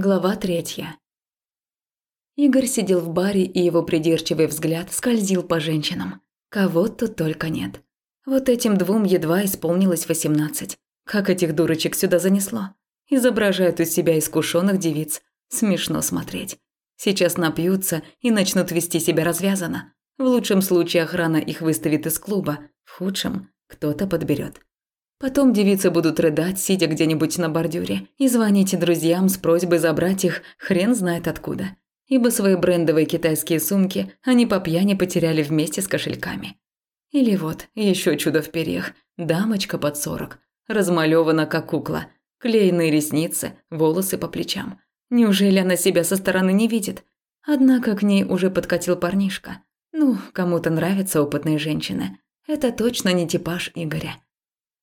Глава третья. Игорь сидел в баре, и его придирчивый взгляд скользил по женщинам. Кого тут только нет. Вот этим двум едва исполнилось восемнадцать. Как этих дурочек сюда занесло? Изображают из себя искушенных девиц. Смешно смотреть. Сейчас напьются и начнут вести себя развязанно. В лучшем случае охрана их выставит из клуба, в худшем кто-то подберет. Потом девицы будут рыдать, сидя где-нибудь на бордюре, и звонить друзьям с просьбой забрать их хрен знает откуда. Ибо свои брендовые китайские сумки они по пьяни потеряли вместе с кошельками. Или вот, еще чудо в перьях, дамочка под сорок, размалевана как кукла, клееные ресницы, волосы по плечам. Неужели она себя со стороны не видит? Однако к ней уже подкатил парнишка. Ну, кому-то нравятся опытные женщины. Это точно не типаж Игоря.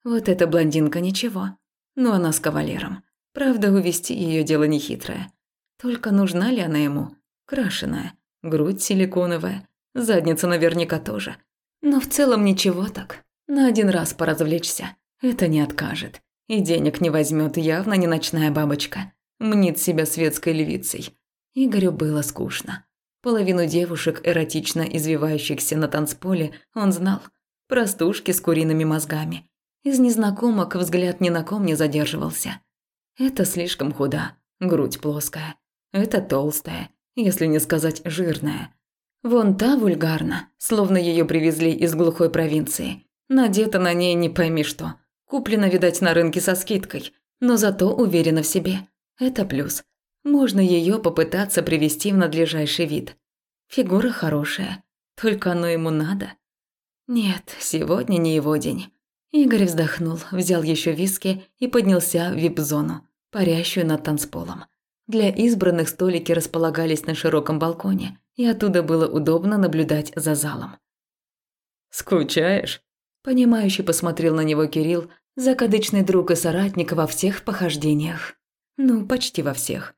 Вот эта блондинка ничего. Но она с кавалером. Правда, увести ее дело нехитрое. Только нужна ли она ему? Крашеная, грудь силиконовая, задница наверняка тоже. Но в целом ничего так. На один раз поразвлечься. Это не откажет. И денег не возьмет, явно не ночная бабочка. Мнит себя светской львицей. Игорю было скучно. Половину девушек, эротично извивающихся на танцполе, он знал. Простушки с куриными мозгами. Из незнакомок взгляд ни на ком не задерживался. Это слишком худа, грудь плоская. Это толстая, если не сказать жирная. Вон та вульгарна, словно ее привезли из глухой провинции. Надета на ней не пойми что. Куплена, видать, на рынке со скидкой, но зато уверена в себе. Это плюс. Можно ее попытаться привести в надлежащий вид. Фигура хорошая, только оно ему надо. Нет, сегодня не его день. Игорь вздохнул, взял еще виски и поднялся в вип-зону, парящую над танцполом. Для избранных столики располагались на широком балконе, и оттуда было удобно наблюдать за залом. «Скучаешь?» Понимающе посмотрел на него Кирилл, закадычный друг и соратник во всех похождениях. Ну, почти во всех.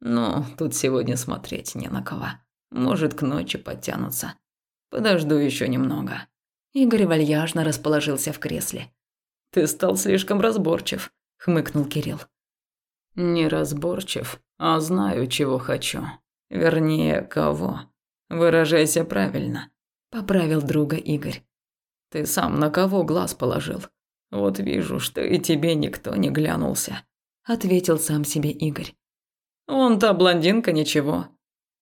«Ну, тут сегодня смотреть не на кого. Может, к ночи подтянутся. Подожду еще немного». Игорь вальяжно расположился в кресле. «Ты стал слишком разборчив», – хмыкнул Кирилл. «Не разборчив, а знаю, чего хочу. Вернее, кого. Выражайся правильно», – поправил друга Игорь. «Ты сам на кого глаз положил? Вот вижу, что и тебе никто не глянулся», – ответил сам себе Игорь. «Вон та блондинка ничего».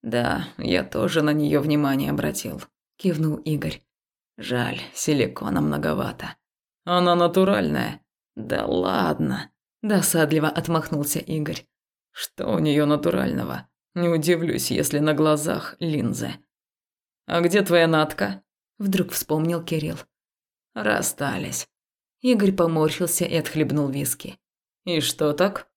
«Да, я тоже на нее внимание обратил», – кивнул Игорь. Жаль, силикона многовато. Она натуральная. Да ладно. Досадливо отмахнулся Игорь. Что у нее натурального? Не удивлюсь, если на глазах линзы. А где твоя Натка? Вдруг вспомнил Кирилл. Расстались. Игорь поморщился и отхлебнул виски. И что так?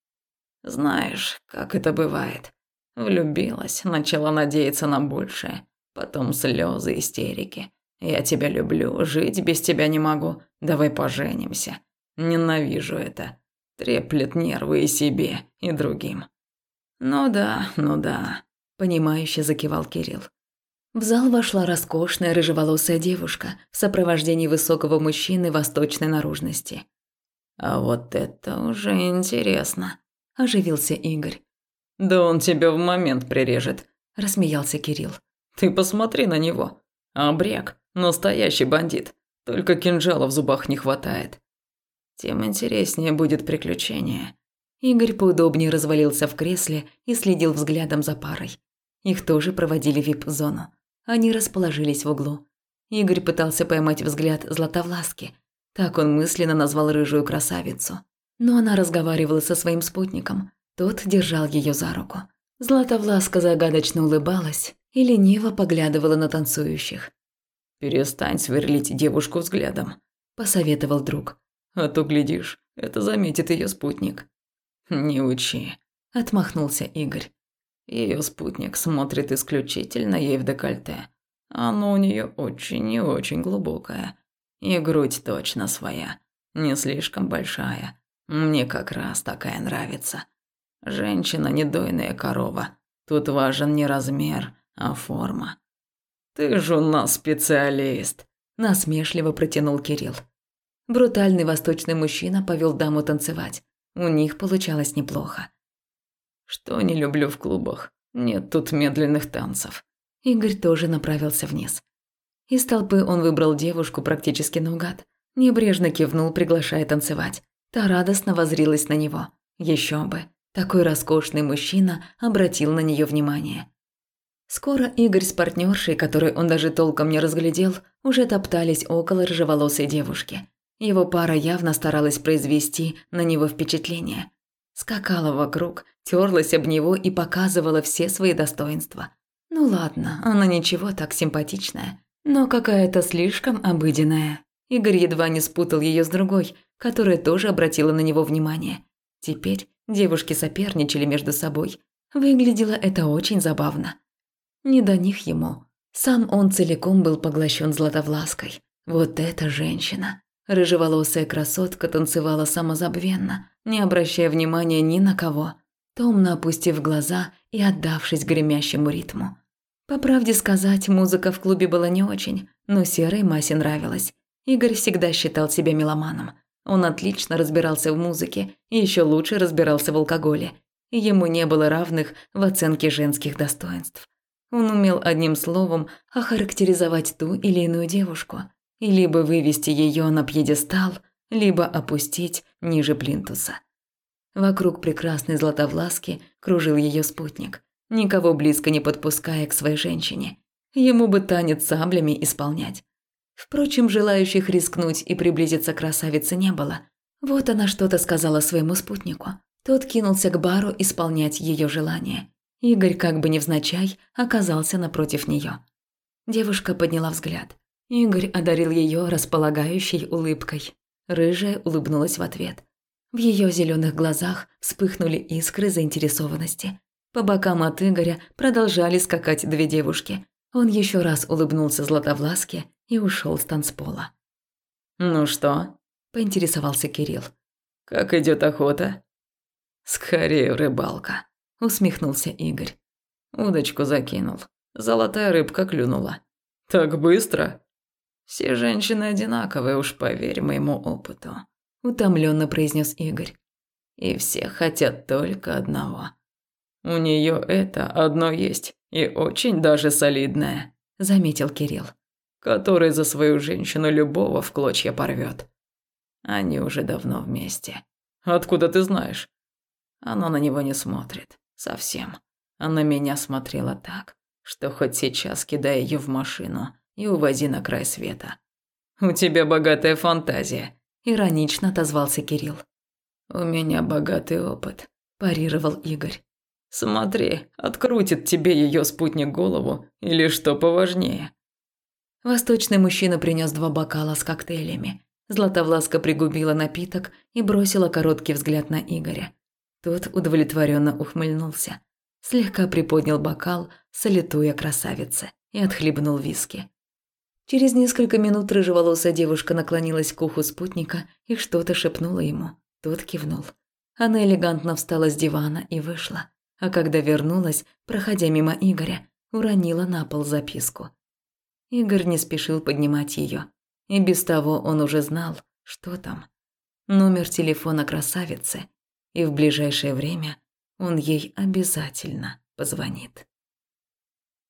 Знаешь, как это бывает. Влюбилась, начала надеяться на большее. Потом слезы, истерики. Я тебя люблю, жить без тебя не могу. Давай поженимся. Ненавижу это. Треплет нервы и себе, и другим. Ну да, ну да, понимающе закивал Кирилл. В зал вошла роскошная рыжеволосая девушка в сопровождении высокого мужчины восточной наружности. А вот это уже интересно, оживился Игорь. Да он тебя в момент прирежет, рассмеялся Кирилл. Ты посмотри на него. Обрек. Настоящий бандит. Только кинжала в зубах не хватает. Тем интереснее будет приключение. Игорь поудобнее развалился в кресле и следил взглядом за парой. Их тоже проводили в вип-зону. Они расположились в углу. Игорь пытался поймать взгляд Златовласки. Так он мысленно назвал рыжую красавицу. Но она разговаривала со своим спутником. Тот держал ее за руку. Златовласка загадочно улыбалась и лениво поглядывала на танцующих. «Перестань сверлить девушку взглядом», – посоветовал друг. «А то, глядишь, это заметит ее спутник». «Не учи», – отмахнулся Игорь. Ее спутник смотрит исключительно ей в декольте. Оно у нее очень и очень глубокое. И грудь точно своя, не слишком большая. Мне как раз такая нравится. Женщина не дойная корова. Тут важен не размер, а форма. «Ты же у нас специалист», – насмешливо протянул Кирилл. Брутальный восточный мужчина повел даму танцевать. У них получалось неплохо. Что не люблю в клубах? Нет тут медленных танцев. Игорь тоже направился вниз. Из толпы он выбрал девушку практически наугад. Небрежно кивнул, приглашая танцевать. Та радостно возрилась на него. Еще бы. Такой роскошный мужчина обратил на нее внимание. Скоро Игорь с партнершей, которую он даже толком не разглядел, уже топтались около рыжеволосой девушки. Его пара явно старалась произвести на него впечатление. Скакала вокруг, терлась об него и показывала все свои достоинства. Ну ладно, она ничего так симпатичная, но какая-то слишком обыденная. Игорь едва не спутал ее с другой, которая тоже обратила на него внимание. Теперь девушки соперничали между собой. Выглядело это очень забавно. Не до них ему. Сам он целиком был поглощен Златовлаской. Вот эта женщина. Рыжеволосая красотка танцевала самозабвенно, не обращая внимания ни на кого, томно опустив глаза и отдавшись гремящему ритму. По правде сказать, музыка в клубе была не очень, но серой массе нравилась. Игорь всегда считал себя меломаном. Он отлично разбирался в музыке и еще лучше разбирался в алкоголе. Ему не было равных в оценке женских достоинств. Он умел одним словом охарактеризовать ту или иную девушку и либо вывести ее на пьедестал, либо опустить ниже плинтуса. Вокруг прекрасной Златовласки кружил ее спутник, никого близко не подпуская к своей женщине. Ему бы танец саблями исполнять. Впрочем, желающих рискнуть и приблизиться к красавице не было. Вот она что-то сказала своему спутнику. Тот кинулся к бару исполнять ее желание. Игорь, как бы невзначай, оказался напротив нее. Девушка подняла взгляд. Игорь одарил ее располагающей улыбкой. Рыжая улыбнулась в ответ. В ее зеленых глазах вспыхнули искры заинтересованности. По бокам от Игоря продолжали скакать две девушки. Он еще раз улыбнулся Златовласке и ушел с танцпола. «Ну что?» – поинтересовался Кирилл. «Как идет охота?» «Скорее рыбалка», усмехнулся Игорь. Удочку закинул. Золотая рыбка клюнула. Так быстро? Все женщины одинаковые, уж поверь моему опыту, утомленно произнес Игорь. И все хотят только одного. У нее это одно есть, и очень даже солидное, заметил Кирилл. Который за свою женщину любого в клочья порвет. Они уже давно вместе. Откуда ты знаешь? Оно на него не смотрит. Совсем. Она меня смотрела так, что хоть сейчас кидай ее в машину и увози на край света. «У тебя богатая фантазия», – иронично отозвался Кирилл. «У меня богатый опыт», – парировал Игорь. «Смотри, открутит тебе ее спутник голову или что поважнее». Восточный мужчина принес два бокала с коктейлями. Златовласка пригубила напиток и бросила короткий взгляд на Игоря. Тот удовлетворенно ухмыльнулся, слегка приподнял бокал, салютуя красавице, и отхлебнул виски. Через несколько минут рыжеволосая девушка наклонилась к уху спутника и что-то шепнула ему. Тот кивнул. Она элегантно встала с дивана и вышла, а когда вернулась, проходя мимо Игоря, уронила на пол записку. Игорь не спешил поднимать ее, и без того он уже знал, что там. Номер телефона красавицы и в ближайшее время он ей обязательно позвонит.